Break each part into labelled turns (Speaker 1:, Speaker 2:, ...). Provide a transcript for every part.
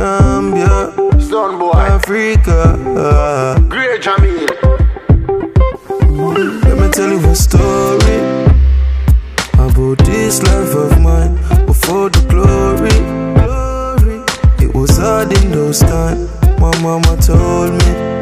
Speaker 1: Gambia, Stonebwoy. Africa.
Speaker 2: Great Jamil.
Speaker 1: Let me tell you a story about this life of mine before the glory. It was hard in those times. My mama told me.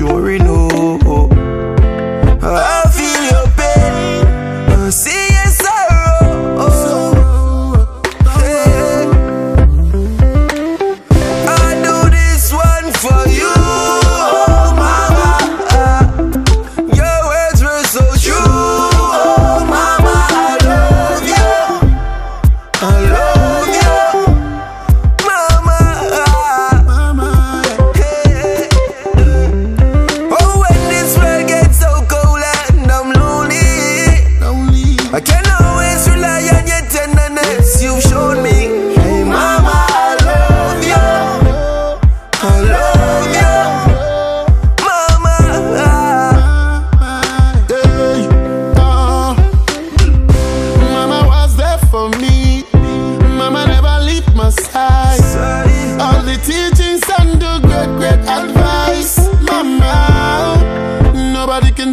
Speaker 1: Mama,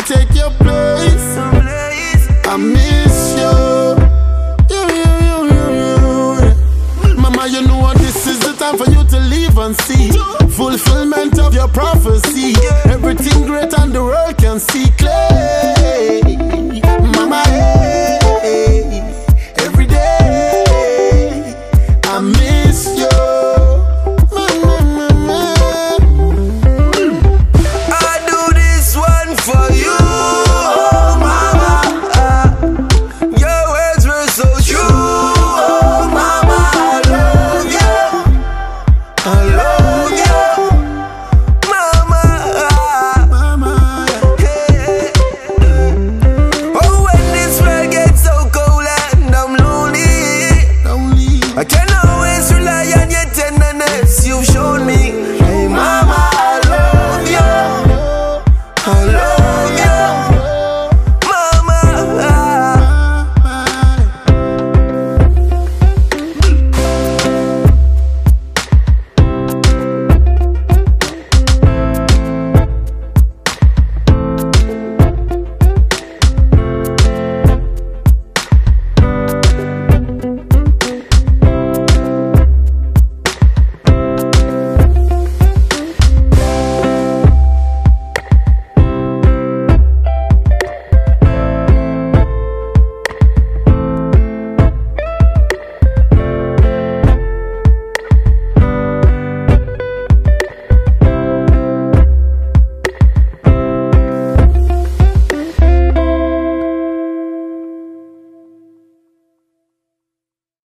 Speaker 2: take your place. I miss you. You, you, you, you. Mama, you know this is the time for you to leave and see fulfillment of your prophecy. Everything great and the world can see clear.